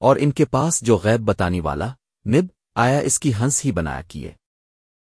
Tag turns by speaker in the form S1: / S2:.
S1: اور ان کے پاس جو غیب بتانی والا نب آیا اس کی ہنس ہی بنایا کیے۔